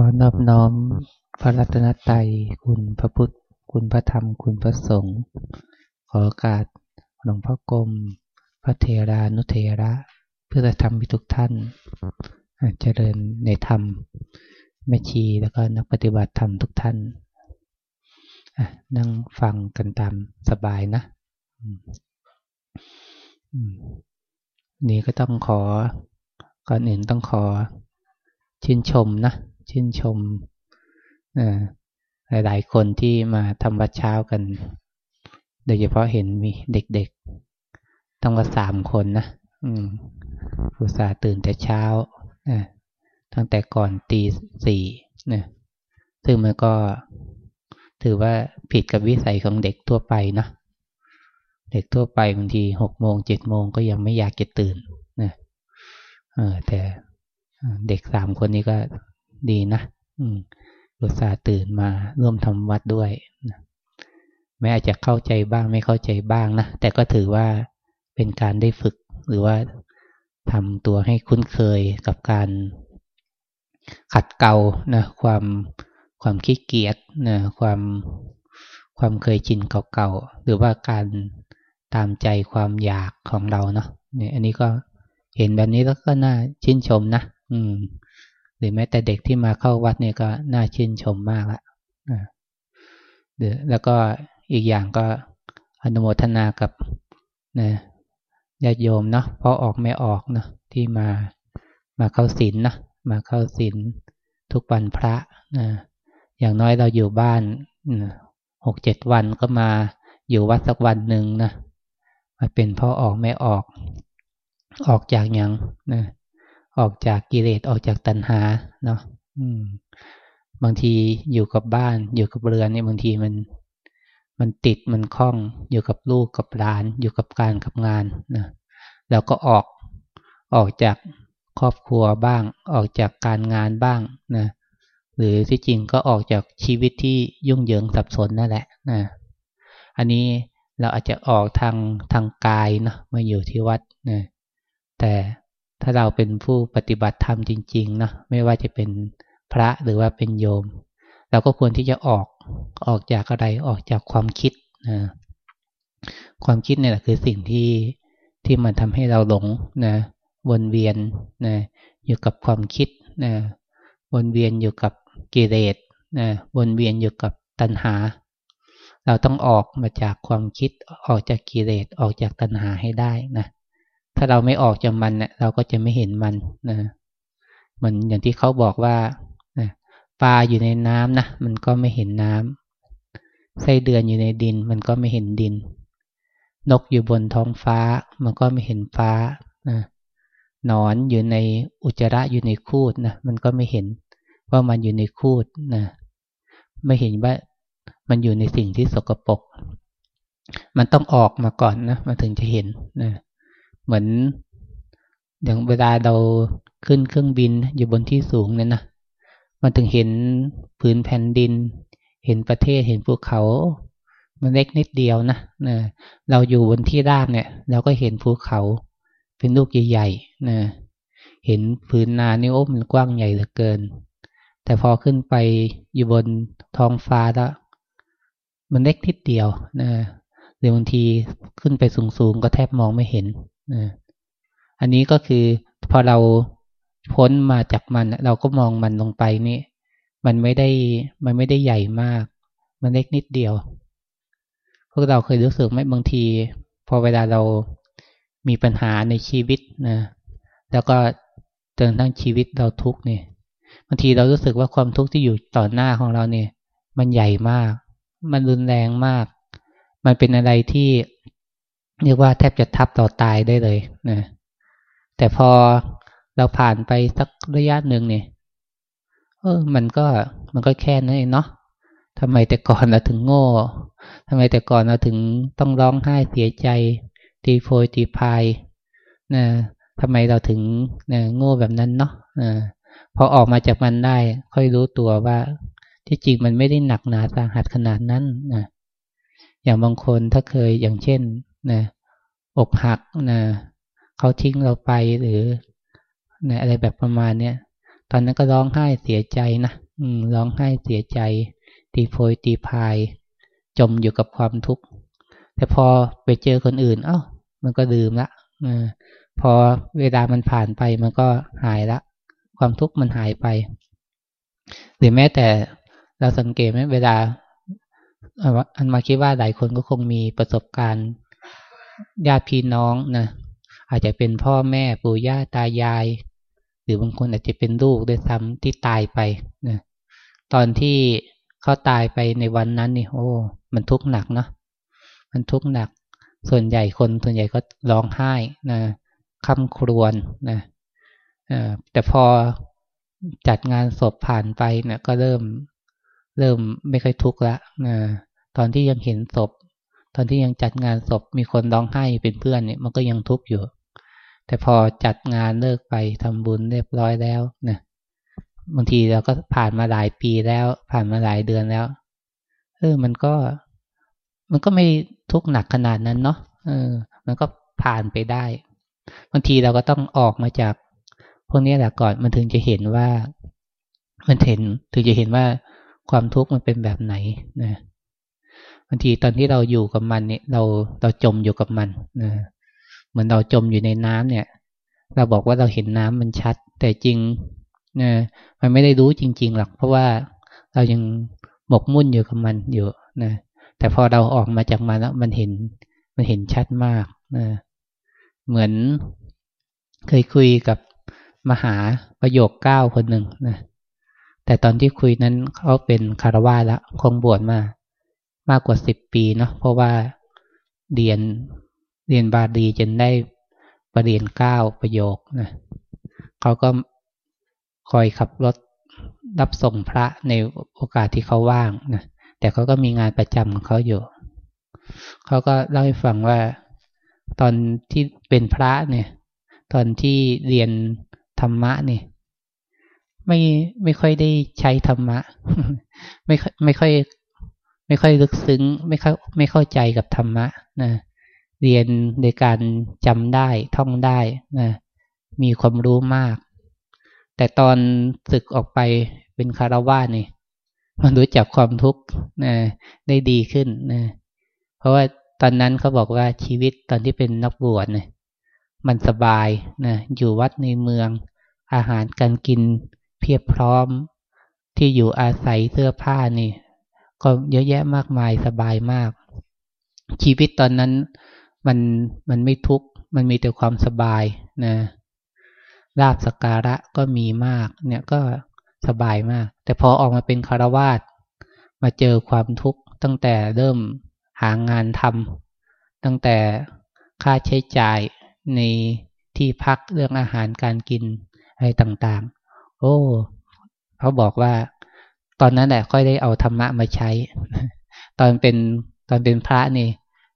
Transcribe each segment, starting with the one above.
ขอนอบน้อมพระรัตนตรัยคุณพระพุทธ คุณพระธรรม คุณพระสงฆ์ ขอโอกาสหลวงพ่อกรม พระเทรานุเทระ เพื่อจะทำให้ทุกท่านเจริญในธรรม แม่ชีแล้วก็นักปฏิบัติธรรมทุกท่าน นั่งฟังกันตามสบายนะนี่ก็ต้องขอ ก่อนอื่นต้องขอชื่นชมนะ ชื่นชมหลาย ๆ คนที่มาทำวัดเช้ากัน โดยเฉพาะเห็นมีเด็กๆต้องมาสามคนนะอุตส่าห์ตื่นแต่เช้าตั้งแต่ก่อนตีสี่นะซึ่งมันก็ถือว่าผิดกับวิสัยของเด็กทั่วไปนะเด็กทั่วไปบางทีหกโมงเจ็ดโมงก็ยังไม่อยากจะตื่นนะแต่เด็กสามคนนี้ก็ ดีนะ อืมอุตส่าห์ตื่นมาร่วมทำวัดด้วยนะแม้อาจจะเข้าใจบ้างไม่เข้าใจบ้างนะ แต่ก็ถือว่าเป็นการได้ฝึก หรือว่าทำตัวให้คุ้นเคยกับการขัดเกลานะความความขี้เกียจนะความความเคยชินเก่าๆ หรือว่าการตามใจความอยากของเราเนาะเนี่ยอันนี้ก็เห็นแบบนี้แล้วก็น่าชื่นชมนะ อืม หรือแม้แต่เด็กที่มาเข้าวัดเนี่ยก็น่าชื่นชมมากละเดี๋ยวแล้วก็อีกอย่างก็อนุโมทนากับนะญาติโยมเนาะเพราะออกไม่ออกเนาะที่มามาเข้าศีลนนะมาเข้าศีลทุกวันพระนะอย่างน้อยเราอยู่บ้านหกเจ็ดวันก็มาอยู่วัดสักวันหนึ่งนะมาเป็นพ่อออกไม่ออก ออกจากอย่างนะ ออกจากกิเลสออกจากตัณหาเนาะบางทีอยู่กับบ้าน อยู่กับเรือนนี่บางทีมัน มันติดมันคล้อง อยู่กับลูกกับหลาน อยู่กับการกับงานนะแล้วก็ออกออกจากครอบครัวบ้าง ออกจากการงานบ้างนะหรือที่จริงก็ออกจากชีวิตที่ยุ่งเหยิงสับสนนั่นแหละนะอันนี้เราอาจจะออกทางทางกายนะมาอยู่ที่วัดนะแต่ ถ้าเราเป็นผู้ปฏิบัติธรรมจริงๆนะไม่ว่าจะเป็นพระหรือว่าเป็นโยม เราก็ควรที่จะออกออกจากอะไรออกจากความคิดนะความคิดเนี่ยแหละคือสิ่งที่ที่มันทำให้เราหลงนะวนเวียนนะอยู่กับความคิดนะวนเวียนอยู่กับกิเลสนะวนเวียนอยู่กับตัณหา เราต้องออกมาจากความคิดออกจากกิเลสออกจากตัณหาให้ได้นะ ถ้าเราไม่ออกจากมันเนี่ยเราก็จะไม่เห็นมันนะมันอย่างที่เขาบอกว่าปลาอยู่ในน้ำนะมันก็ไม่เห็นน้ำไส้เดือนอยู่ในดิน มันก็ไม่เห็นดิน นกอยู่บนท้องฟ้า มันก็ไม่เห็นฟ้านะนอนอยู่ในอุจจาระอยู่ในคูดนะมันก็ไม่เห็นว่ามันอยู่ในคูดนะไม่เห็นว่ามันอยู่ในสิ่งที่สกปรกมันต้องออกมาก่อนนะมันถึงจะเห็นนะ เหมือนอย่างเวลาเราขึ้นเครื่องบินอยู่บนที่สูงเนี่ยนะมันถึงเห็นพื้นแผ่นดิน เห็นประเทศเห็นภูเขา มันเล็กนิดเดียวนะนะเราอยู่บนที่ราบเนี่ยเราก็เห็นภูเขา เป็นลูกใหญ่ๆนะเห็นพื้นนานี่โอ้มันกว้างใหญ่เหลือเกิน แต่พอขึ้นไปอยู่บนท้องฟ้าแล้วมันเล็กนิดเดียวนะหรือบางทีขึ้นไปสูงๆก็แทบมองไม่เห็น นะอันนี้ก็คือพอเราพ้นมาจากมัน เราก็มองมันลงไปนี่ มันไม่ได้มันไม่ได้ใหญ่มาก มันเล็กนิดเดียว พวกเราเคยรู้สึกไหมบางที พอเวลาเรามีปัญหาในชีวิตนะแล้วก็จนทั้งชีวิตเราทุกเนี่ยบางทีเรารู้สึกว่าความทุกข์ที่อยู่ต่อหน้าของเราเนี่ย มันใหญ่มาก มันรุนแรงมาก มันเป็นอะไรที่ เรียกว่าแทบจะทับต่อตายได้เลยนะแต่พอเราผ่านไปสักระยะหนึ่งเนี่ยเออ มันก็มันก็แค่นั้นเองเนาะทำไมแต่ก่อนเราถึงโง่ทำไมแต่ก่อนเราถึงต้องร้องไห้เสียใจ ตีโพยตีพายนะทำไมเราถึงนะโง่แบบนั้นเนาะะพอออกมาจากมันได้ ค่อยรู้ตัวว่า ที่จริงมันไม่ได้หนักหนาสาหัสขนาดนั้นนะอย่างบางคนถ้าเคยอย่างเช่น นะอกหักนะเขาทิ้งเราไปหรือนะอะไรแบบประมาณเนี้ยตอนนั้นก็ร้องไห้เสียใจนะอืมร้องไห้เสียใจ ตีโพยตีพาย จมอยู่กับความทุกข์แต่พอไปเจอคนอื่น เอา้า มันก็ดื่มละอพอเวลามันผ่านไปมันก็หายละ ความทุกข์มันหายไป หรือแม้แต่เราสังเกตไหมเวลาอันมาคิดว่าหลายคนก็คงมีประสบการณ์ ญาติพี่น้องนะอาจจะเป็นพ่อแม่ปู่ย่าตายาย หรือบางคนอาจจะเป็นลูกด้วยซ้ำที่ตายไปนะตอนที่เขาตายไปในวันนั้นนี่โอ้ มันทุกข์หนักเนาะมันทุกข์หนัก ส่วนใหญ่คนส่วนใหญ่ก็ร้องไห้นะคำครวญนะแต่พอจัดงานศพผ่านไปเนะี่ยก็เริ่มเริ่มไม่ค่อยทุกข์ละนะตอนที่ยังเห็นศพ ตอนที่ยังจัดงานศพมีคนร้องไห้เป็นเพื่อนเนี่ยมันก็ยังทุกข์อยู่ แต่พอจัดงานเลิกไปทำบุญเรียบร้อยแล้วนะบางทีเราก็ผ่านมาหลายปีแล้ว ผ่านมาหลายเดือนแล้วเออมันก็ มันก็ไม่ทุกข์หนักขนาดนั้นเนาะเออ มันก็ผ่านไปได้บางทีเราก็ต้องออกมาจาก พวกนี้แหละก่อนมันถึงจะเห็นว่า มันเห็นถึงจะเห็นว่าความทุกข์มันเป็นแบบไหนนะ บางทีตอนที่เราอยู่กับมันเนี่ย เราเราจมอยู่กับมันนะเหมือนเราจมอยู่ในน้ำเนี่ย เราบอกว่าเราเห็นน้ำมันชัด แต่จริงนะมันไม่ได้รู้จริง ๆ หรอกเพราะว่าเรายังหมกมุ่นอยู่กับมันอยู่นะแต่พอเราออกมาจากมันแล้วมันเห็นมันเห็นชัดมากนะเหมือนเคยคุยกับมหาประโยคเก้าคนหนึ่งนะแต่ตอนที่คุยนั้นเขาเป็นคารวาแล้วคงบวชมา มากกว่าสิบปีเนาะเพราะว่าเรียนเรียนบาลีจนได้ประเรียนเก้าประโยคนะเขาก็คอยขับรถรับส่งพระในโอกาสที่เขาว่างนะแต่เขาก็มีงานประจำของเขาอยู่ เขาก็เล่าให้ฟังว่าตอนที่เป็นพระเนี่ย ตอนที่เรียนธรรมะเนี่ยไม่ไม่ค่อยได้ใช้ธรรมะ ไม่ไม่ค่อย ไม่ค่อยลึกซึ้ง ไม่เข้าไม่เข้าใจกับธรรมะนะเรียนในการจำได้ท่องได้นะมีความรู้มาก แต่ตอนศึกออกไปเป็นคารวะนี่มันรู้จักความทุกข์นะได้ดีขึ้นนะเพราะว่าตอนนั้นเขาบอกว่าชีวิตตอนที่เป็นนักบวชเนี่ยมันสบายนะอยู่วัดในเมือง อาหารการกินเพียบพร้อม ที่อยู่อาศัยเสื้อผ้านี่ ก็เยอะแยะมากมายสบายมาก ชีวิตตอนนั้นมันมันไม่ทุกข์มันมีแต่ความสบายนะลาบสการะก็มีมาก เนี่ยก็สบายมาก แต่พอออกมาเป็นคารวาสมาเจอความทุกข์ตั้งแต่เริ่มหางานทำตั้งแต่ค่าใช้จ่ายในที่พักเรื่องอาหารการกินอะไรต่างๆ โอ้ เขาบอกว่า ตอนนั้นแหละค่อยได้เอาธรรมะมาใช้ ตอนเป็นตอนเป็นพระนี่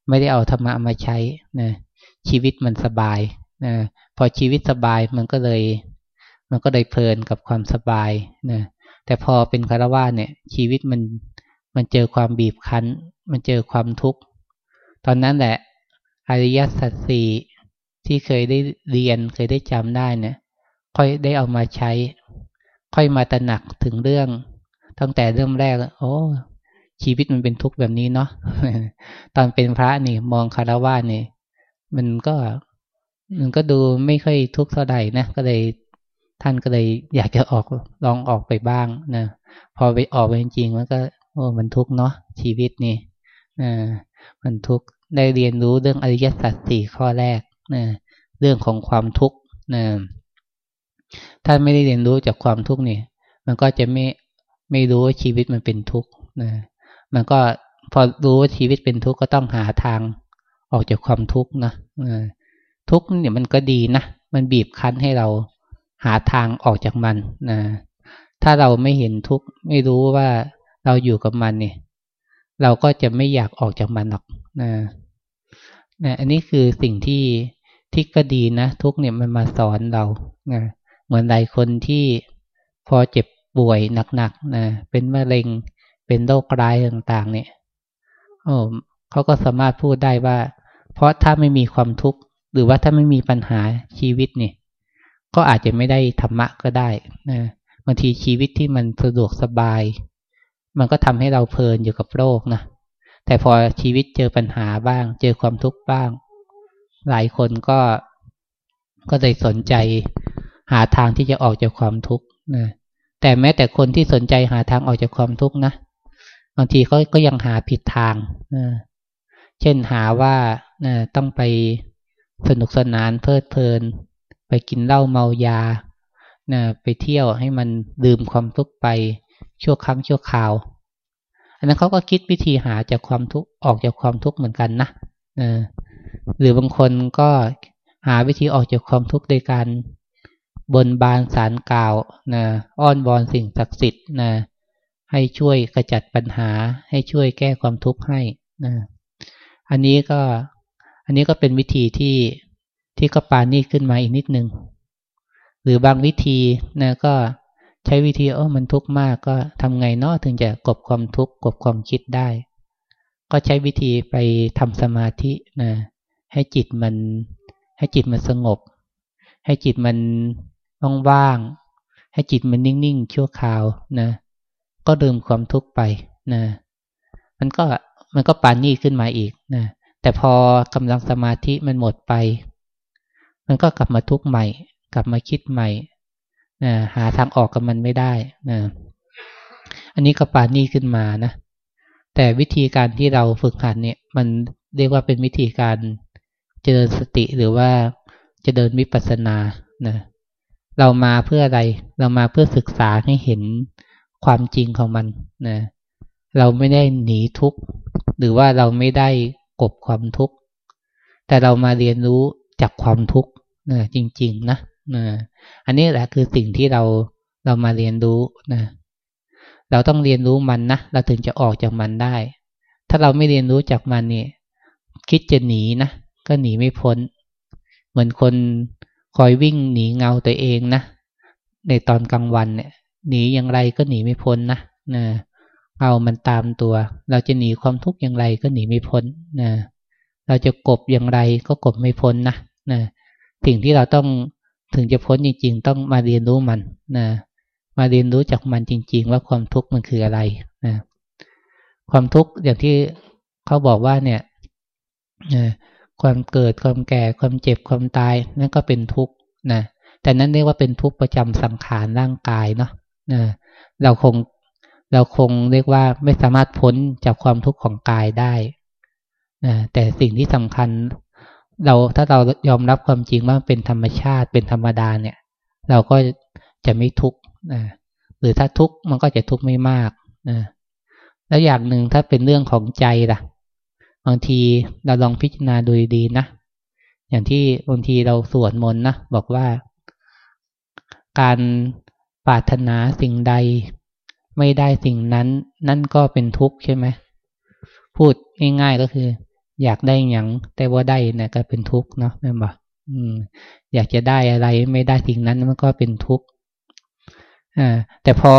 ไม่ได้เอาธรรมะมาใช้นะชีวิตมันสบายนะพอชีวิตสบายมันก็เลย มันก็เลยเพลินกับความสบายนะแต่พอเป็นคารวะเนี่ย ชีวิตมันมันเจอความบีบคั้น มันเจอความทุกข์ ตอนนั้นแหละอริยสัจสี่ที่เคยได้เรียนเคยได้จำได้เนี่ย ค่อยได้เอามาใช้ ค่อยมาตระหนักถึงเรื่อง ตั้งแต่เริ่มแรกโอ้ชีวิตมันเป็นทุกข์แบบนี้เนาะตอนเป็นพระนี่ มองคารวะนี่ มันก็มันก็ดูไม่ค่อยทุกข์เท่าใดนะก็เลยท่านก็เลยอยากจะออกลองออกไปบ้างนะพอไปออกไปจริงๆมันก็ โอ้มันทุกข์เนาะชีวิตนี่อ่ามันทุกข์ได้เรียนรู้เรื่องอริยสัจสี่ข้อแรกนะเรื่องของความทุกข์นะถ้าไม่ได้เรียนรู้จากความทุกข์นี่ มันก็จะไม่ ไม่รู้ว่าชีวิตมันเป็นทุกข์นะมันก็พอรู้ว่าชีวิตเป็นทุกข์ก็ต้องหาทางออกจากความทุกข์นะทุกข์เนี่ยมันก็ดีนะมันบีบคั้นให้เราหาทางออกจากมันนะถ้าเราไม่เห็นทุกข์ไม่รู้ว่าเราอยู่กับมันเนี่ย เราก็จะไม่อยากออกจากมันหรอกนะนะอันนี้คือสิ่งที่ที่ก็ดีนะทุกเนี่ยมันมาสอนเรานะเหมือนหลายคนที่พอเจ็บ ป่วยหนักๆนะเป็นมะเร็งเป็นโรคร้ายต่างๆ เนี่ยโอ้เขาก็สามารถพูดได้ว่า เพราะถ้าไม่มีความทุกข์หรือว่าถ้าไม่มีปัญหาชีวิตเนี่ยก็อาจจะไม่ได้ธรรมะก็ได้นะบางทีชีวิตที่มันสะดวกสบาย มันก็ทำให้เราเพลินอยู่กับโลกนะแต่พอชีวิตเจอปัญหาบ้าง เจอความทุกข์บ้าง หลายคนก็ก็เลยสนใจหาทางที่จะออกจากความทุกข์นะ แต่แม้แต่คนที่สนใจหาทางออกจากความทุกข์นะบางทีเขาก็ยังหาผิดทางนะเช่นหาว่านะต้องไปสนุกสนานเพลิดเพลิน ไปกินเหล้าเมายานะไปเที่ยวให้มันดื่มความทุกข์ไปชั่วครั้งชั่วคราว อันนั้นเขาก็คิดวิธีหาจากความทุกข์ออกจากความทุกข์เหมือนกันนะนะหรือบางคนก็หาวิธีออกจากความทุกข์โดยการ บนบานสารกล่าวนะอ้อนวอนสิ่งศักดิ์สิทธิ์นะให้ช่วยกระจัดปัญหา ให้ช่วยแก้ความทุกข์ให้นะอันนี้ก็อันนี้ก็เป็นวิธีที่ที่ก็ปานนี่ขึ้นมาอีกนิดนึง หรือบางวิธีนะก็ใช้วิธีเออมันทุกข์มากก็ทำไงเนาะถึงจะกบความทุกข์กบความคิดได้ ก็ใช้วิธีไปทำสมาธินะให้จิตมัน ให้จิตมันสงบ ให้จิตมัน ว่างๆให้จิตมันนิ่งๆชั่วคราวนะ ก็ลืมความทุกข์ไปนะ มันก็มันก็ปานนี่ขึ้นมาอีกนะแต่พอกำลังสมาธิมันหมดไป มันก็กลับมาทุกข์ใหม่ กลับมาคิดใหม่นะหาทางออกกับมันไม่ได้นะอันนี้ก็ปานนี่ขึ้นมานะแต่วิธีการที่เราฝึกหัดเนี่ย มันเรียกว่าเป็นวิธีการเจริญสติหรือว่าจะเดินวิปัสสนานะ เรามาเพื่ออะไร เรามาเพื่อศึกษาให้เห็นความจริงของมันนะเราไม่ได้หนีทุกข์หรือว่าเราไม่ได้กบความทุกข์แต่เรามาเรียนรู้จากความทุกข์นะจริง ๆ นะนะอันนี้แหละคือสิ่งที่เราเรามาเรียนรู้นะเราต้องเรียนรู้มันนะเราถึงจะออกจากมันได้ ถ้าเราไม่เรียนรู้จากมันเนี่ยคิดจะหนีนะก็หนีไม่พ้น เหมือนคน คอยวิ่งหนีเงาตัวเองนะ ในตอนกลางวันเนี่ย หนีอย่างไรก็หนีไม่พ้นนะนะเงามันตามตัว เราจะหนีความทุกข์อย่างไรก็หนีไม่พ้นนะเราจะกบอย่างไรก็กบไม่พ้นนะนะสิ่งที่เราต้องถึงจะพ้นจริง ๆ ต้องมาเรียนรู้มันนะมาเรียนรู้จากมันจริง ๆ ว่าความทุกข์มันคืออะไรนะความทุกข์อย่างที่เขาบอกว่าเนี่ย ความเกิดความแก่ความเจ็บความตายนั่นก็เป็นทุกข์นะแต่นั้นเรียกว่าเป็นทุกข์ประจำสังขารร่างกายเนาะนะเราคงเราคงเรียกว่าไม่สามารถพ้นจากความทุกข์ของกายได้นะแต่สิ่งที่สำคัญ เราถ้าเรายอมรับความจริงว่าเป็นธรรมชาติเป็นธรรมดาเนี่ย เราก็จะไม่ทุกข์นะหรือถ้าทุกข์มันก็จะทุกข์ไม่มากนะแล้วอย่างหนึ่งถ้าเป็นเรื่องของใจล่ะ บางทีเราลองพิจารณาดูดีๆนะ อย่างที่บางทีเราสวดมนต์นะ บอกว่า การปรารถนาสิ่งใด ไม่ได้สิ่งนั้น นั่นก็เป็นทุกข์ใช่ไหมพูดง่ายๆก็คือ อยากได้อย่างแต่ว่าได้นะก็เป็นทุกข์เนาะแม่บอกอยากจะได้อะไร ไม่ได้สิ่งนั้นมันก็เป็นทุกข์แต่พอ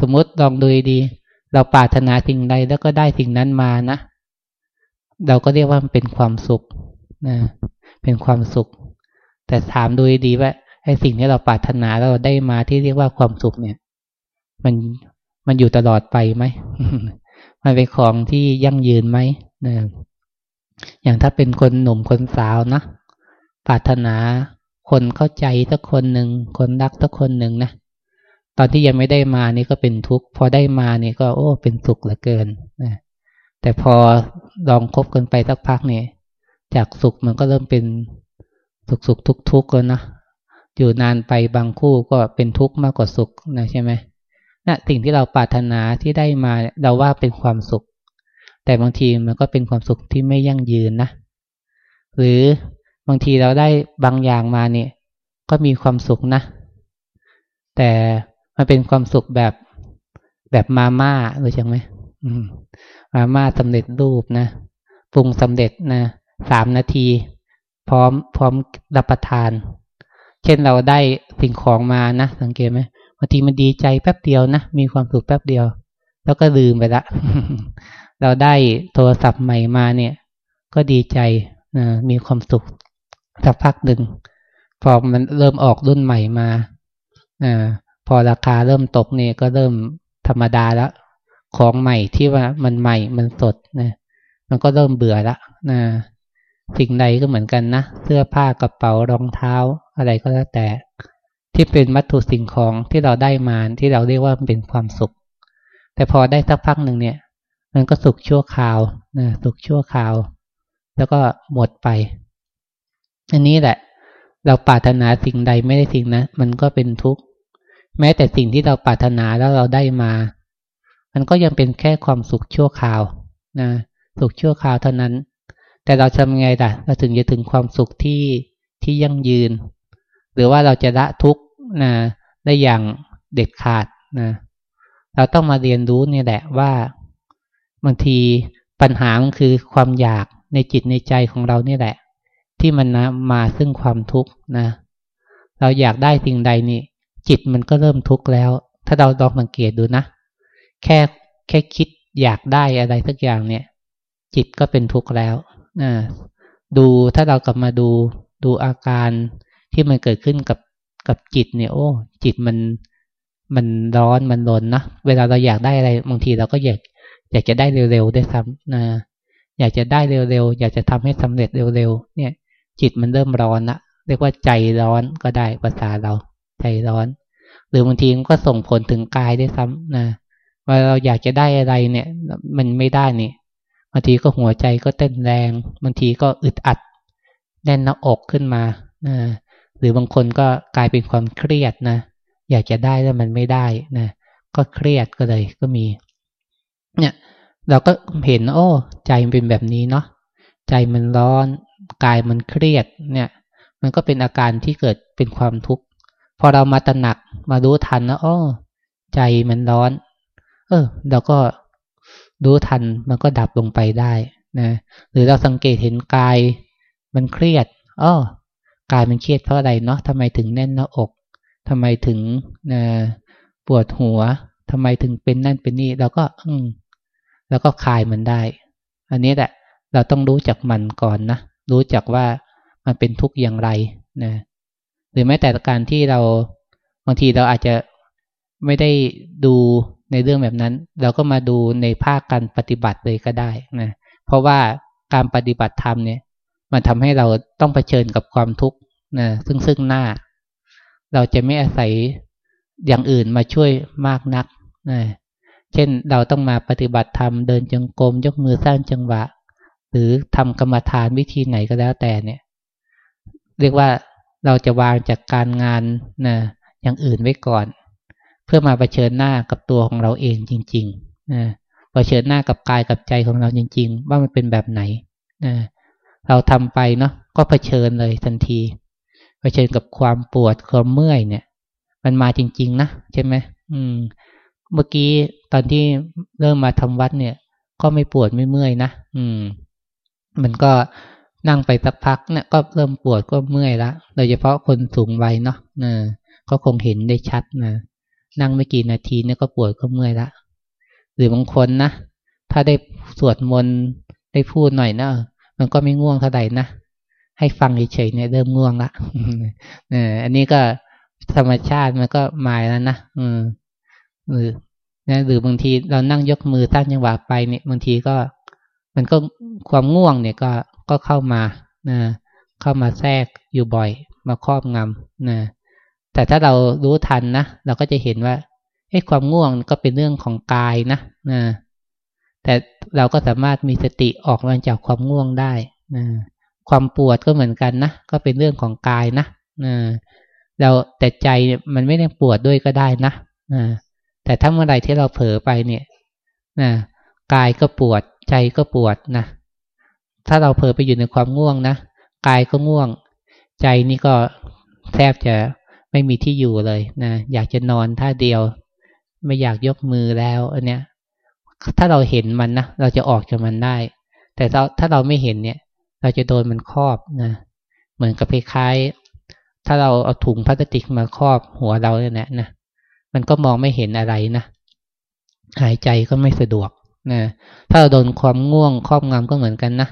สมมติลองดูดี เราปรารถนาสิ่งใดแล้วก็ได้สิ่งนั้นมานะ เราก็เรียกว่ามันเป็นความสุขนะเป็นความสุข แต่ถามดูดีว่าไอ้สิ่งที่เราปรารถนาแล้วเราได้มาที่เรียกว่าความสุขเนี่ย มันมันอยู่ตลอดไปไหมมันเป็นของที่ยั่งยืนไหมนะอย่างถ้าเป็นคนหนุ่มคนสาวนะปรารถนาคนเข้าใจสักคนหนึ่งคนรักสักคนหนึ่งนะตอนที่ยังไม่ได้มานี่ก็เป็นทุกข์พอได้มานี่ก็โอ้เป็นสุขเหลือเกินนะ แต่พอลองคบกันไปสักพักเนี่ย จากสุขมันก็เริ่มเป็นสุขสุขทุกทุกแล้วนะอยู่นานไปบางคู่ก็เป็นทุกข์มากกว่าสุขนะใช่ไหมนะสิ่งที่เราปรารถนาที่ได้มาเราว่าเป็นความสุข แต่บางทีมันก็เป็นความสุขที่ไม่ยั่งยืนนะ หรือบางทีเราได้บางอย่างมาเนี่ย ก็มีความสุขนะ แต่มันเป็นความสุขแบบแบบมาม่ารู้จักไหม มาม่าสำเร็จรูปนะปรุงสำเร็จนะสามนาที พร้อมพร้อมรับประทาน เช่นเราได้สิ่งของมานะสังเกตไหมบางทีมันดีใจแป๊บเดียวนะมีความสุขแป๊บเดียว แล้วก็ลืมไปละเราได้โทรศัพท์ใหม่มาเนี่ย ก็ดีใจนะมีความสุขสักพักหนึ่งพอมันเริ่มออกรุ่นใหม่มาอ่าพอราคาเริ่มตกเนี่ยก็เริ่มธรรมดาแล้ว ของใหม่ที่ว่ามันใหม่มันสดนะมันก็เริ่มเบื่อละนะสิ่งใดก็เหมือนกันนะเสื้อผ้ากระเป๋ารองเท้าอะไรก็แล้วแต่ ที่เป็นวัตถุสิ่งของที่เราได้มาที่เราเรียกว่าเป็นความสุข แต่พอได้สักพักหนึ่งเนี่ย มันก็สุขชั่วคราวนะสุขชั่วคราว แล้วก็หมดไป อันนี้แหละ เราปรารถนาสิ่งใดไม่ได้สิ่งนะมันก็เป็นทุกข์แม้แต่สิ่งที่เราปรารถนาแล้วเราได้มา มันก็ยังเป็นแค่ความสุขชั่วคราวนะสุขชั่วคราวเท่านั้น แต่เราทำไงล่ะ เราถึงจะถึงความสุขที่ที่ยั่งยืน หรือว่าเราจะละทุกข์นะได้อย่างเด็ดขาดนะเราต้องมาเรียนรู้นี่แหละว่าบางทีปัญหามันคือความอยากในจิตในใจของเราเนี่แหละ ที่มันนะมาซึ่งความทุกข์นะ เราอยากได้สิ่งใดนี่ จิตมันก็เริ่มทุกข์แล้ว ถ้าเราลองสังเกตดูนะ แค่แค่คิดอยากได้อะไรสักอย่างเนี่ย จิตก็เป็นทุกข์แล้วนะดูถ้าเรากลับมาดูดูอาการที่มันเกิดขึ้นกับกับจิตเนี่ย โอ้ จิตมันมันร้อนมันรนนะเวลาเราอยากได้อะไรบางทีเราก็อยากอยากจะได้เร็วๆได้ซ้ำนะอยากจะได้เร็วๆอยากจะทำให้สำเร็จเร็วๆเนี่ย จิตมันเริ่มร้อนละเรียกว่าใจร้อนก็ได้ภาษาเรา ใจร้อน หรือบางทีมันก็ส่งผลถึงกายได้ซ้ำนะ ว่าเราอยากจะได้อะไรเนี่ย มันไม่ได้นี่บางทีก็หัวใจก็เต้นแรงบางทีก็อึดอัดแน่นหน้าอกขึ้นมานะหรือบางคนก็กลายเป็นความเครียดนะอยากจะได้แล้วมันไม่ได้นะก็เครียดก็เลยก็มี เนี่ย เราก็เห็นโอ้ ใจมันเป็นแบบนี้เนาะใจมันร้อนกายมันเครียดเนี่ย มันก็เป็นอาการที่เกิดเป็นความทุกข์พอเรามาตระหนักมารู้ทันนะโอ้ใจมันร้อน เออเราก็รู้ทันมันก็ดับลงไปได้นะหรือเราสังเกตเห็นกาย มันเครียดอ้อกายมันเครียดเพราะอะไรเนาะทำไมถึงแน่นหน้าอกทำไมถึงนะปวดหัวทำไมถึงเป็นนั่นเป็นนี่เราก็อืมแล้วก็คลายมันได้ อันนี้แหละ เราต้องรู้จักมันก่อนนะรู้จักว่ามันเป็นทุกข์อย่างไรนะหรือแม้แต่การที่เราบางทีเราอาจจะไม่ได้ดู ในเรื่องแบบนั้น เราก็มาดูในภาคการปฏิบัติเลยก็ได้นะเพราะว่าการปฏิบัติธรรมเนี่ย มันทำให้เราต้องเผชิญกับความทุกข์นะซึ่งซึ่งหน้า เราจะไม่อาศัยอย่างอื่นมาช่วยมากนักนะเช่นเราต้องมาปฏิบัติธรรมเดินจงกรมยกมือสร้างจังหวะ หรือทำกรรมฐานวิธีไหนก็แล้วแต่เนี่ย เรียกว่าเราจะวางจากการงานนะอย่างอื่นไว้ก่อน พื่อมาเผชิญหน้ากับตัวของเราเองจริงๆนะเผชิญหน้ากับกายกับใจของเราจริง ๆ ว่ามันเป็นแบบไหนนะเราทำไปเนาะก็เผชิญเลยทันที เผชิญกับความปวดความเมื่อยเนี่ย มันมาจริง ๆ นะใช่ไหมอืม เมื่อกี้ตอนที่เริ่มมาทำวัดเนี่ย ก็ไม่ปวดไม่เมื่อยนะอืม มันก็นั่งไปสักพักเนี่ยก็เริ่มปวดก็เมื่อยละโดยเฉพาะคนสูงวัยเนาะนะก็คงเห็นได้ชัดนะ นั่งไม่กี่นาทีเนี่ยก็ปวดก็เมื่อยละ หรือบางคนนะ ถ้าได้สวดมนต์ได้พูดหน่อยนะมันก็ไม่ง่วงเท่าไหร่นะ ให้ฟังเฉยๆเนี่ยเริ่มง่วงละเนี่ยอันนี้ก็ธรรมชาติมันก็มาแล้วนะอืมหรือนะหรือบางทีเรานั่งยกมือตั้งจังหวะไปเนี่ยบางทีก็ มันก็ความง่วงเนี่ยก็ก็เข้ามานะเข้ามาแทรกอยู่บ่อย มาครอบงำนะ แต่ถ้าเรารู้ทันนะเราก็จะเห็นว่าไอ้ความง่วงก็เป็นเรื่องของกายนะนะแต่เราก็สามารถมีสติออกมาจากความง่วงได้นะความปวดก็เหมือนกันนะก็เป็นเรื่องของกายนะนะเราแต่ใจมันไม่ได้ปวดด้วยก็ได้นะนะแต่ถ้าเมื่อไรที่เราเผลอไปเนี่ยนะกายก็ปวด ใจก็ปวดนะถ้าเราเผลอไปอยู่ในความง่วงนะกายก็ง่วง ใจนี่ก็แทบจะ ไม่มีที่อยู่เลยนะอยากจะนอนท่าเดียว ไม่อยากยกมือแล้วอันเนี้ย ถ้าเราเห็นมันนะเราจะออกจากมันได้ แต่ถ้าเราไม่เห็นเนี่ย เราจะโดนมันครอบนะเหมือนกับคล้ายๆถ้าเราเอาถุงพลาสติกมาครอบหัวเราเนี่ยนะมันก็มองไม่เห็นอะไรนะหายใจก็ไม่สะดวกนะถ้าเราโดนความง่วงครอบงำก็เหมือนกันนะ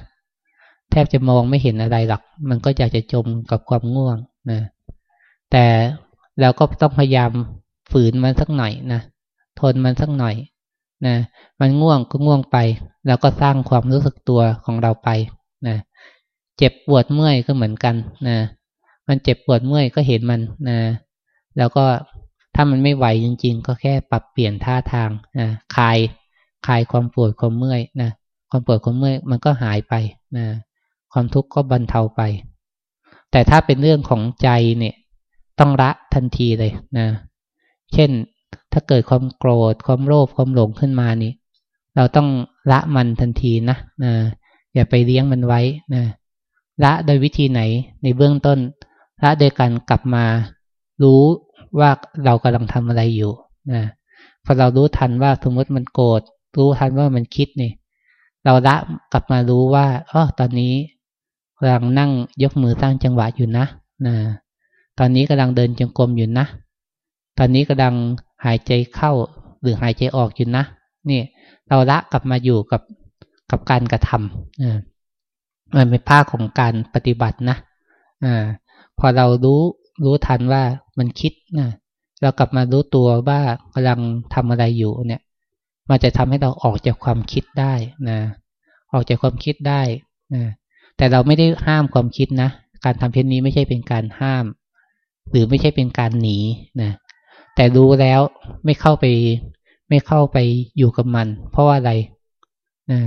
แทบจะมองไม่เห็นอะไรหรอก มันก็อยากจะจมกับความง่วงนะ แต่เราก็ต้องพยายามฝืนมันสักหน่อยนะทนมันสักหน่อยนะมันง่วงก็ง่วงไป แล้วก็สร้างความรู้สึกตัวของเราไปนะเจ็บปวดเมื่อยก็เหมือนกันนะมันเจ็บปวดเมื่อยก็เห็นมันนะแล้วก็ถ้ามันไม่ไหวจริง ๆ ก็แค่ปรับเปลี่ยนท่าทางนะคลายคลายความปวดความเมื่อยนะความปวดความเมื่อยมันก็หายไปนะความทุกข์ก็บรรเทาไป แต่ถ้าเป็นเรื่องของใจเนี่ย ต้องละทันทีเลยนะ เช่นถ้าเกิดความโกรธความโลภความหลงขึ้นมานี่ เราต้องละมันทันทีนะนะอย่าไปเลี้ยงมันไว้นะละโดยวิธีไหนในเบื้องต้น ละโดยการกลับมา รู้ว่าเรากำลังทำอะไรอยู่นะพอเรารู้ทันว่าสมมติมันโกรธรู้ทันว่ามันคิดนี่ เราละกลับมารู้ว่าอ๋อตอนนี้กำลังนั่งยกมือสร้างจังหวะอยู่นะนะ ตอนนี้กำลังเดินจงกรมอยู่นะ ตอนนี้กำลังหายใจเข้าหรือหายใจออกอยู่นะ นี่ เราละกลับมาอยู่กับกับการกระทำมันเป็นภาคของการปฏิบัตินะอพอเรารู้รู้ทันว่ามันคิดนะเรากลับมารู้ตัวว่ากำลังทำอะไรอยู่เนี่ย มันจะทำให้เราออกจากความคิดได้นะ ออกจากความคิดได้นะแต่เราไม่ได้ห้ามความคิดนะ การทำเช่นนี้ไม่ใช่เป็นการห้าม หรือไม่ใช่เป็นการหนีนะแต่รู้แล้วไม่เข้าไป ไม่เข้าไปอยู่กับมัน เพราะว่าอะไรนะ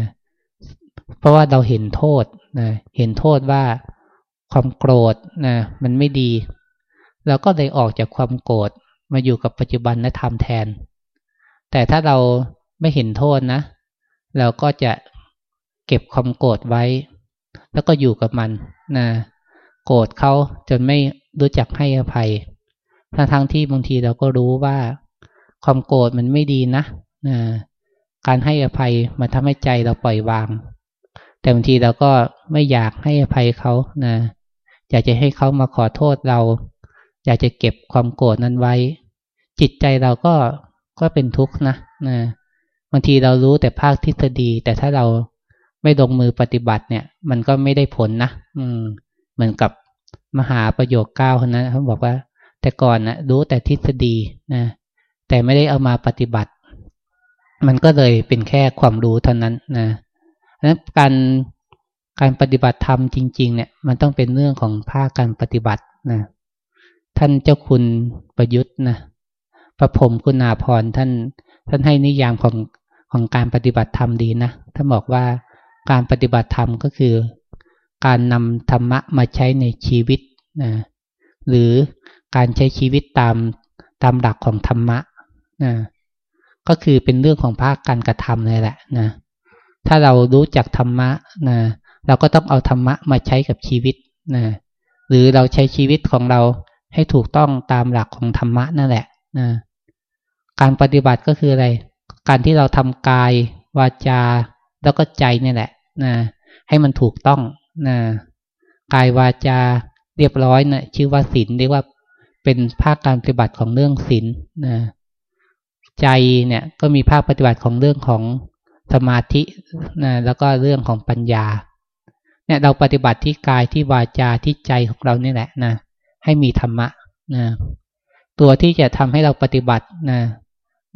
เพราะว่าเราเห็นโทษนะเห็นโทษว่าความโกรธนะมันไม่ดีเราก็เลยออกจากความโกรธมาอยู่กับปัจจุบันและทำแทน แต่ถ้าเราไม่เห็นโทษนะ เราก็จะเก็บความโกรธไว้ แล้วก็อยู่กับมันนะโกรธเขาจนไม่ รู้จักให้อภัย ทั้งทั้งที่บางทีเราก็รู้ว่าความโกรธมันไม่ดีนะนะการให้อภัยมาทำให้ใจเราปล่อยวาง แต่บางทีเราก็ไม่อยากให้อภัยเขานะอยากจะให้เขามาขอโทษเรา อยากจะเก็บความโกรธนั้นไว้ จิตใจเราก็ก็เป็นทุกข์นะนะบางทีเรารู้แต่ภาคทฤษฎี แต่ถ้าเราไม่ลงมือปฏิบัติเนี่ย มันก็ไม่ได้ผลนะ อืม เหมือนกับ มหาประโยคเก้าคนนั้นเขาบอกว่า แต่ก่อนนะรู้แต่ทฤษฎีนะแต่ไม่ได้เอามาปฏิบัติ มันก็เลยเป็นแค่ความรู้เท่านั้นนะนั้นการการปฏิบัติธรรมจริง ๆ เนี่ย มันต้องเป็นเรื่องของภาคการปฏิบัตินะท่านเจ้าคุณประยุทธ์นะพระพรมคุณาพรท่าน ท่านให้นิยามของของการปฏิบัติธรรมดีนะท่านบอกว่าการปฏิบัติธรรมก็คือ การนำธรรมะมาใช้ในชีวิตนะหรือการใช้ชีวิตตามตามหลักของธรรมะนะก็คือเป็นเรื่องของภาคการกระทำเลยแหละนะถ้าเรารู้จักธรรมะนะเราก็ต้องเอาธรรมะมาใช้กับชีวิตนะหรือเราใช้ชีวิตของเราให้ถูกต้องตามหลักของธรรมะนั่นแหละนะการปฏิบัติก็คืออะไร การที่เราทำกายวาจา แล้วก็ใจนี่แหละนะให้มันถูกต้อง นะกายวาจาเรียบร้อยนะชื่อว่าศีลเรียกว่าเป็นภาคการปฏิบัติของเรื่องศีลนะใจเนี่ยก็มีภาคปฏิบัติของเรื่องของสมาธินะแล้วก็เรื่องของปัญญา เนี่ยเราปฏิบัติที่กายที่วาจาที่ใจของเรานี่แหละนะให้มีธรรมะนะตัวที่จะทำให้เราปฏิบัตินะ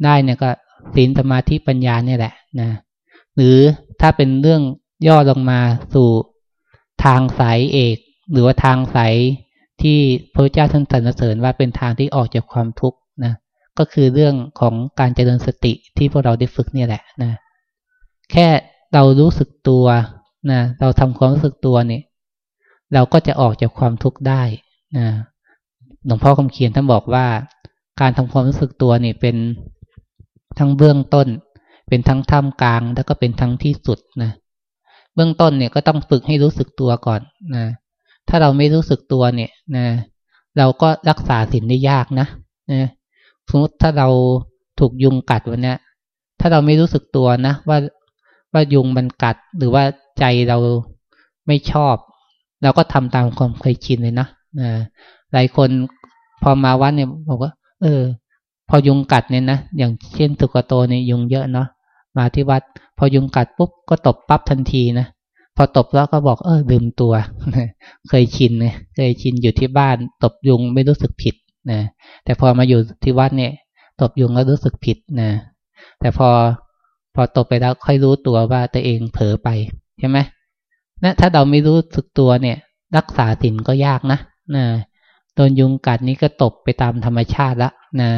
ได้เนี่ยก็ศีลสมาธิปัญญานี่แหละนะหรือถ้าเป็นเรื่องย่อลงมาสู่ ทางสายเอก หรือว่าทางสายที่พระเจ้าท่านสรรเสริญว่าเป็นทางที่ออกจากความทุกข์นะก็คือเรื่องของการเจริญสติที่พวกเราได้ฝึกนี่แหละนะแค่เรารู้สึกตัวนะเราทำความรู้สึกตัวเนี่ยเราก็จะออกจากความทุกข์ได้นะหลวงพ่อคำเขียนท่านบอกว่า การทำความรู้สึกตัวเนี่ยเป็นทั้งเบื้องต้น เป็นทั้งท่ามกลางแล้วก็เป็นทั้งที่สุดนะเบื้องต้นเนี่ยก็ต้องฝึกให้รู้สึกตัวก่อนนะถ้าเราไม่รู้สึกตัวเนี่ยนะเราก็รักษาสินได้ยากนะนะสมมติถ้าเราถูกยุงกัดวันนี้ถ้าเราไม่รู้สึกตัวนะว่าว่ายุงมันกัดหรือว่าใจเราไม่ชอบ เราก็ทำตามความเคยชินเลยนะนะหลายคนพอมาวัดเนี่ยบอกว่า เออ พอยุงกัดเนี่ยนะอย่างเช่นตุกโตเนี่ยยุงเยอะเนาะ มาที่วัด พอยุงกัดปุ๊บก็ตบปั๊บทันทีนะพอตบแล้วก็บอกเออลืมตัว เคยชินไงเคยชินอยู่ที่บ้าน ตบยุงไม่รู้สึกผิดนะแต่พอมาอยู่ที่วัดเนี่ย ตบยุงแล้วรู้สึกผิดนะแต่พอพอตบไปแล้วค่อยรู้ตัวว่าตัวเองเผลอไปใช่ไหมนะถ้าเราไม่รู้สึกตัวเนี่ย รักษาสินก็ยากนะนะโดนยุงกัดนี่ก็ตบไปตามธรรมชาติละนะ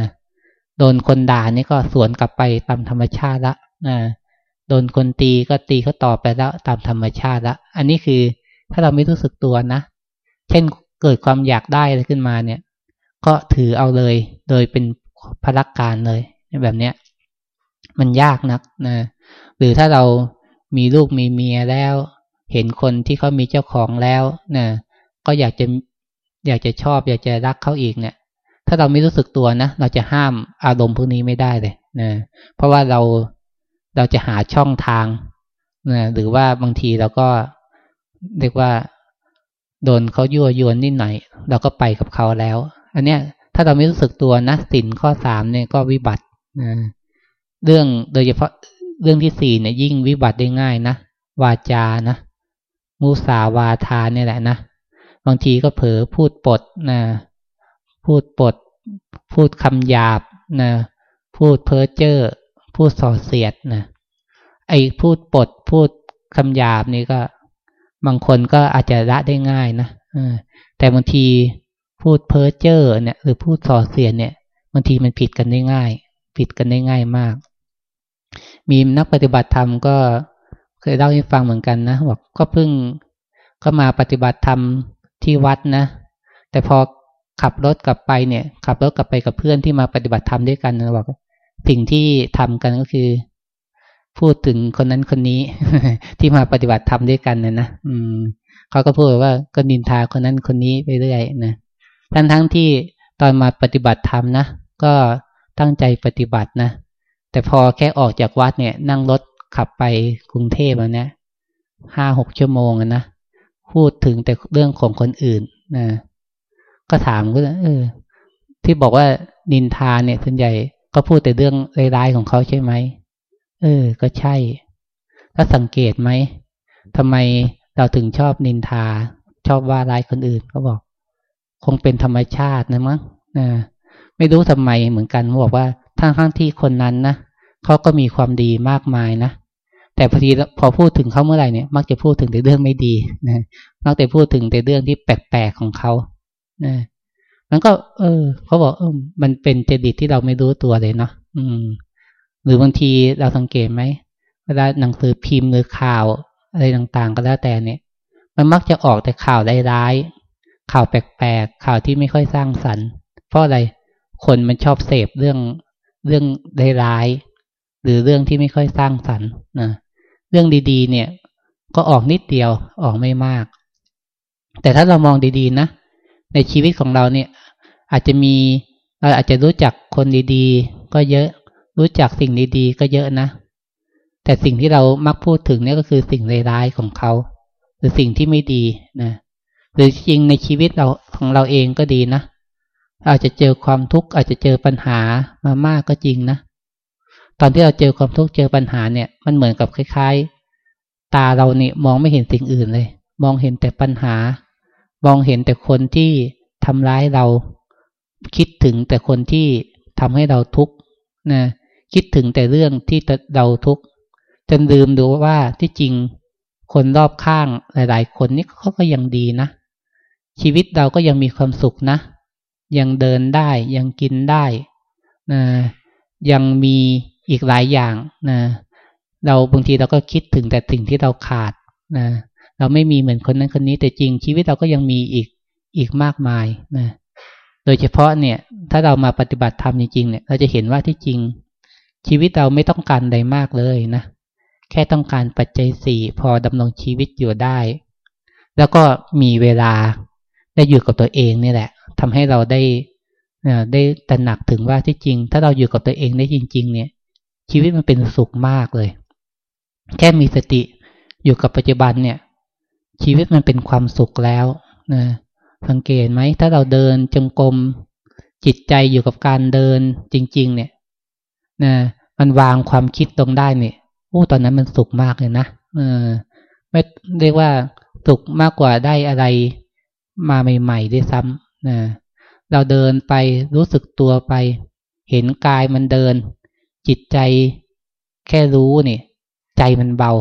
โดนคนด่านี่ก็สวนกลับไปตามธรรมชาติละ นะโดนคนตีก็ตีเขาตอบไปแล้วตามธรรมชาติละอันนี้คือถ้าเราไม่รู้สึกตัวนะ เช่นเกิดความอยากได้อะไรขึ้นมาเนี่ย ก็ถือเอาเลย โดยเป็นพลักการเลยแบบเนี้ย มันยากนักนะหรือถ้าเรามีลูกมีเมียแล้ว เห็นคนที่เขามีเจ้าของแล้วนะก็อยากจะอยากจะชอบ อยากจะรักเขาอีกเนี่ย ถ้าเราไม่รู้สึกตัวนะเราจะห้ามอารมณ์พวกนี้ไม่ได้เลยนะเพราะว่าเรา เราจะหาช่องทางนะหรือว่าบางทีเราก็เรียกว่าโดนเขายั่วยวนนิดหน่อย เราก็ไปกับเขาแล้ว อันเนี้ยถ้าเราไม่รู้สึกตัวนะสินข้อสามเนี่ยก็วิบัตินะเรื่องโดยเฉพาะเรื่องที่สี่เนี่ยยิ่งวิบัติได้ง่ายนะวาจานะมุสาวาทาเนี่ยแหละนะบางทีก็เผลอพูดปดนะพูดปด พูดคำหยาบนะพูดเพ้อเจ้อ พูดส่อเสียดนะไอ้พูดปดพูดคำหยาบนี่ก็ บางคนก็อาจจะละได้ง่ายนะแต่บางทีพูดเพ้อเจ้อเนี่ย หรือพูดส่อเสียดเนี่ยบางทีมันผิดกันได้ง่าย ผิดกันได้ง่ายมาก มีนักปฏิบัติธรรมก็เคยเล่าให้ฟังเหมือนกันนะบอกก็เพิ่งก็มาปฏิบัติธรรมที่วัดนะ แต่พอขับรถกลับไปเนี่ย ขับรถกลับไปกับเพื่อนที่มาปฏิบัติธรรมด้วยกันนะบอก สิ่งที่ทำกันก็คือ พูดถึงคนนั้นคนนี้ ที่มาปฏิบัติธรรมด้วยกันนะนะอืมเขาก็พูดว่าก็นินทาคนนั้นคนนี้ไปเรื่อยนะทั้งทั้งที่ตอนมาปฏิบัติธรรมนะก็ตั้งใจปฏิบัตินะแต่พอแค่ออกจากวัดเนี่ย นั่งรถขับไปกรุงเทพแล้วเนี่ยห้าหกชั่วโมงนะพูดถึงแต่เรื่องของคนอื่นนะก็ถามก็เออ ที่บอกว่านินทาเนี่ยส่วนใหญ่ ก็พูดแต่เรื่องร้ายๆของเขาใช่ไหมเออ ก็ใช่ ถ้าสังเกตไหมทำไมเราถึงชอบนินทา ชอบว่าร้ายคนอื่นก็บอก คงเป็นธรรมชาตินะมั้งนะไม่รู้ทำไมเหมือนกันบอกว่าทั้งทั้งที่คนนั้นนะเขาก็มีความดีมากมายนะแต่พอทีพอพูดถึงเขาเมื่อไหร่เนี่ย มักจะพูดถึงแต่เรื่องไม่ดีนะมักจะพูดถึงแต่เรื่องที่แปลกๆของเขานะ มันก็ เออเขาบอกเออมันเป็นเจดิตที่เราไม่รู้ตัวเลยเนาะอืม หรือบางทีเราสังเกตไหมเวลาหนังสือพิมพ์หรือข่าวอะไรต่างๆ ก็แล้วแต่เนี่ย มันมักจะออกแต่ข่าวร้ายๆข่าวแปลกๆข่าวที่ไม่ค่อยสร้างสรรค์ เพราะอะไรคนมันชอบเสพเรื่องเรื่องได้ร้ายหรือเรื่องที่ไม่ค่อยสร้างสรรค์นะเรื่องดีๆ เนี่ย ก็ออกนิดเดียวออกไม่มาก แต่ถ้าเรามองดีๆนะในชีวิตของเราเนี่ย อาจจะมีเราอาจจะรู้จักคนดีๆ ก็เยอะ รู้จักสิ่งดีๆ ก็เยอะนะ แต่สิ่งที่เรามักพูดถึงเนี่ยก็คือสิ่งร้ายๆของเขา หรือสิ่งที่ไม่ดีนะหรือจริงในชีวิตเราของเราเองก็ดีนะอาจจะเจอความทุกข์อาจจะเจอปัญหามามากก็จริงนะตอนที่เราเจอความทุกข์เจอปัญหาเนี่ย มันเหมือนกับคล้ายๆ ตาเราเนี่ยมองไม่เห็นสิ่งอื่นเลย มองเห็นแต่ปัญหา มองเห็นแต่คนที่ทำร้ายเรา คิดถึงแต่คนที่ทำให้เราทุกข์นะคิดถึงแต่เรื่องที่เราทุกข์จนลืมดูว่าที่จริงคนรอบข้างหลาย ๆ คนนี่เขาก็ยังดีนะ ชีวิตเราก็ยังมีความสุขนะ ยังเดินได้ยังกินได้นะยังมีอีกหลายอย่างนะเราบางทีเราก็คิดถึงแต่สิ่งที่เราขาดนะเราไม่มีเหมือนคนนั้นคนนี้แต่จริงชีวิตเราก็ยังมีอีกอีกมากมายนะ โดยเฉพาะเนี่ย ถ้าเรามาปฏิบัติธรรมจริงๆเนี่ย เราจะเห็นว่าที่จริง ชีวิตเราไม่ต้องการใดมากเลยนะ แค่ต้องการปัจจัยสี่พอดำรงชีวิตอยู่ได้ แล้วก็มีเวลาได้อยู่กับตัวเองนี่แหละทำให้เราได้ได้ตระหนักถึงว่าที่จริง ถ้าเราอยู่กับตัวเองได้จริง ๆ เนี่ย ชีวิตมันเป็นสุขมากเลย แค่มีสติอยู่กับปัจจุบันเนี่ย ชีวิตมันเป็นความสุขแล้วนะ สังเกตไหมถ้าเราเดินจงกรมจิตใจอยู่กับการเดินจริง ๆ เนี่ยนะมันวางความคิดตรงได้เนี่ยโอ้ตอนนั้นมันสุขมากเลยนะเออ ไม่เรียกว่าสุขมากกว่าได้อะไรมาใหม่ๆด้วยซ้ำนะเราเดินไปรู้สึกตัวไป เห็นกายมันเดิน จิตใจแค่รู้นี่ใจมันเบา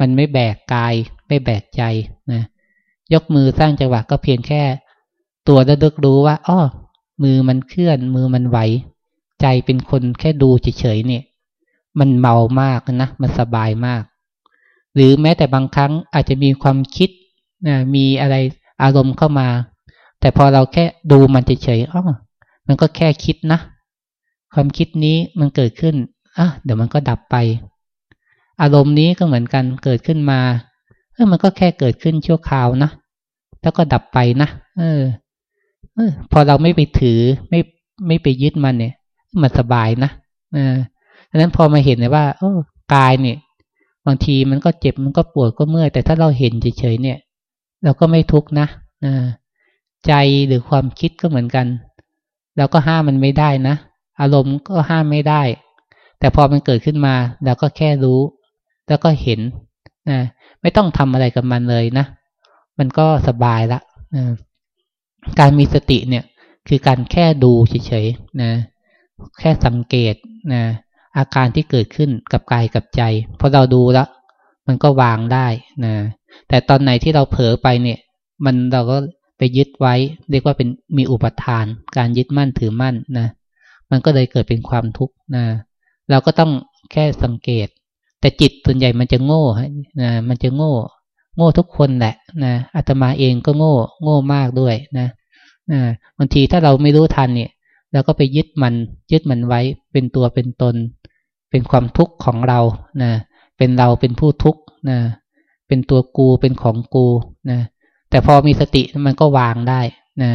มันไม่แบกกาย ไม่แบกใจ ยกมือสร้างจังหวะก็เพียงแค่ ตัวระลึกรู้ว่าอ้อมือมันเคลื่อน มือมันไหว ใจเป็นคนแค่ดูเฉยๆเนี่ย มันเมามากนะมันสบายมาก หรือแม้แต่บางครั้งอาจจะมีความคิดนะมีอะไรอารมณ์เข้ามา แต่พอเราแค่ดูมันเฉยๆอ๋อมันก็แค่คิดนะ ความคิดนี้มันเกิดขึ้นอะเดี๋ยวมันก็ดับไป อารมณ์นี้ก็เหมือนกันเกิดขึ้นมา ออมันก็แค่เกิดขึ้นชั่วคราวนะแล้วก็ดับไปนะเออ เออ พอเราไม่ไปถือไม่ไม่ไปยึดมันเนี่ย มันสบายนะเออดังนั้นพอมาเห็นเลยว่าโอ้กายเนี่ย บางทีมันก็เจ็บมันก็ปวดก็เมื่อยแต่ถ้าเราเห็นเฉยๆเนี่ย เราก็ไม่ทุกข์นะอใจหรือความคิดก็เหมือนกันเราก็ห้ามมันไม่ได้นะอารมณ์ก็ห้ามไม่ได้ แต่พอมันเกิดขึ้นมาเราก็แค่รู้ แล้วก็เห็น นะไม่ต้องทำอะไรกับมันเลยนะ มันก็สบายละนะการมีสติเนี่ย คือการแค่ดูเฉยๆนะแค่สังเกตนะอาการที่เกิดขึ้นกับกายกับใจพอเราดูแล้วมันก็วางได้นะแต่ตอนไหนที่เราเผลอไปเนี่ย มันเราก็ไปยึดไว้ เรียกว่าเป็นมีอุปทาน การยึดมั่นถือมั่นนะมันก็เลยเกิดเป็นความทุกข์นะเราก็ต้องแค่สังเกต แต่จิตส่วนใหญ่มันจะโง่นะมันจะโง่ โง่ทุกคนแหละนะอาตมาเองก็โง่ โง่มากด้วยนะนะบางทีถ้าเราไม่รู้ทันเนี่ยแล้วก็ไปยึดมันยึดมันไว้เป็นตัวเป็นตน เป็นความทุกข์ของเรานะเป็นเราเป็นผู้ทุกข์นะเป็นตัวกูเป็นของกูนะแต่พอมีสติมันก็วางได้นะ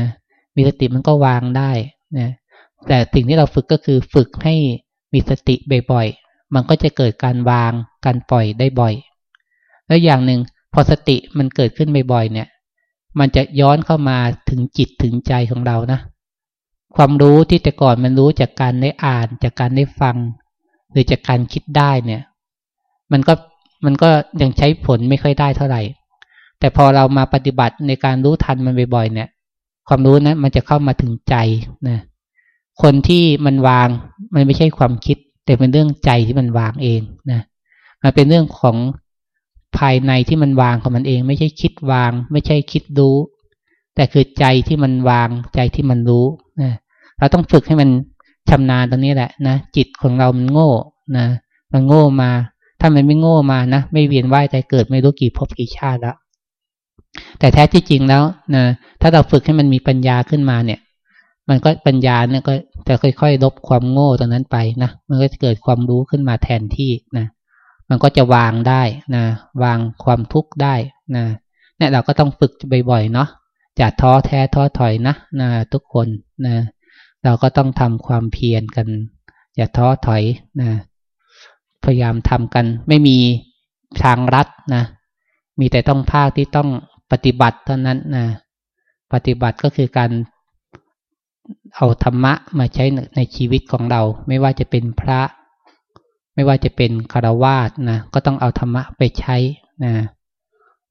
มีสติมันก็วางได้นะแต่สิ่งที่เราฝึกก็คือฝึกให้มีสติบ่อย มันก็จะเกิดการวางการปล่อยได้บ่อย แล้วอย่างหนึ่งพอสติมันเกิดขึ้นบ่อยๆเนี่ย มันจะย้อนเข้ามาถึงจิตถึงใจของเรานะ ความรู้ที่แต่ก่อนมันรู้จากการได้อ่านจากการได้ฟัง หรือจากการคิดได้เนี่ย มันก็มันก็ยังใช้ผลไม่ค่อยได้เท่าไหร่ แต่พอเรามาปฏิบัติในการรู้ทันมันบ่อยๆเนี่ย ความรู้นะั้นมันจะเข้ามาถึงใจนะคนที่มันวางมันไม่ใช่ความคิด แต่เป็นเรื่องใจที่มันวางเองนะมันเป็นเรื่องของภายในที่มันวางของมันเอง ไม่ใช่คิดวาง ไม่ใช่คิดรู้ แต่คือใจที่มันวางใจที่มันรู้นะเราต้องฝึกให้มันชำนาญตรงนี้แหละนะจิตของเรามันโง่นะมันโง่มา ถ้ามันไม่โง่มานะไม่เวียนว่ายใจเกิดไม่รู้กี่ภพกี่ชาติแล้วแต่แท้ที่จริงแล้วนะถ้าเราฝึกให้มันมีปัญญาขึ้นมาเนี่ย มันก็ปัญญาเนี่ยก็ จะค่อยๆ ลบความโง่ตรงนั้นไปนะ มันก็จะเกิดความรู้ขึ้นมาแทนที่นะ มันก็จะวางได้นะ วางความทุกข์ได้นะเนี่ยเราก็ต้องฝึกบ่อยๆ เนาะจะท้อแท้ท้อถอยนะนะทุกคนนะ เราก็ต้องทำความเพียรกัน อย่าท้อถอยนะ พยายามทำกัน ไม่มีทางรัดนะ มีแต่ต้องภาคที่ต้องปฏิบัติเท่านั้นนะ ปฏิบัติก็คือการ เอาธรรมะมาใช้ในชีวิตของเรา ไม่ว่าจะเป็นพระ ไม่ว่าจะเป็นคารวาสนะก็ต้องเอาธรรมะไปใช้นะ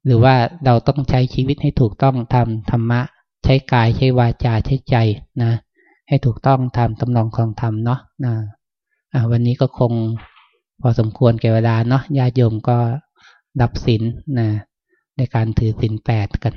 หรือว่าเราต้องใช้ชีวิตให้ถูกต้องทำธรรมะ ใช้กายใช้วาจาใช้ใจนะ ให้ถูกต้องตามตำนองของธรรมเนาะนะวันนี้ก็คงพอสมควรแก่เวลาเนาะญาติโยมก็ดับศีลนะในการถือศีลแปดกัน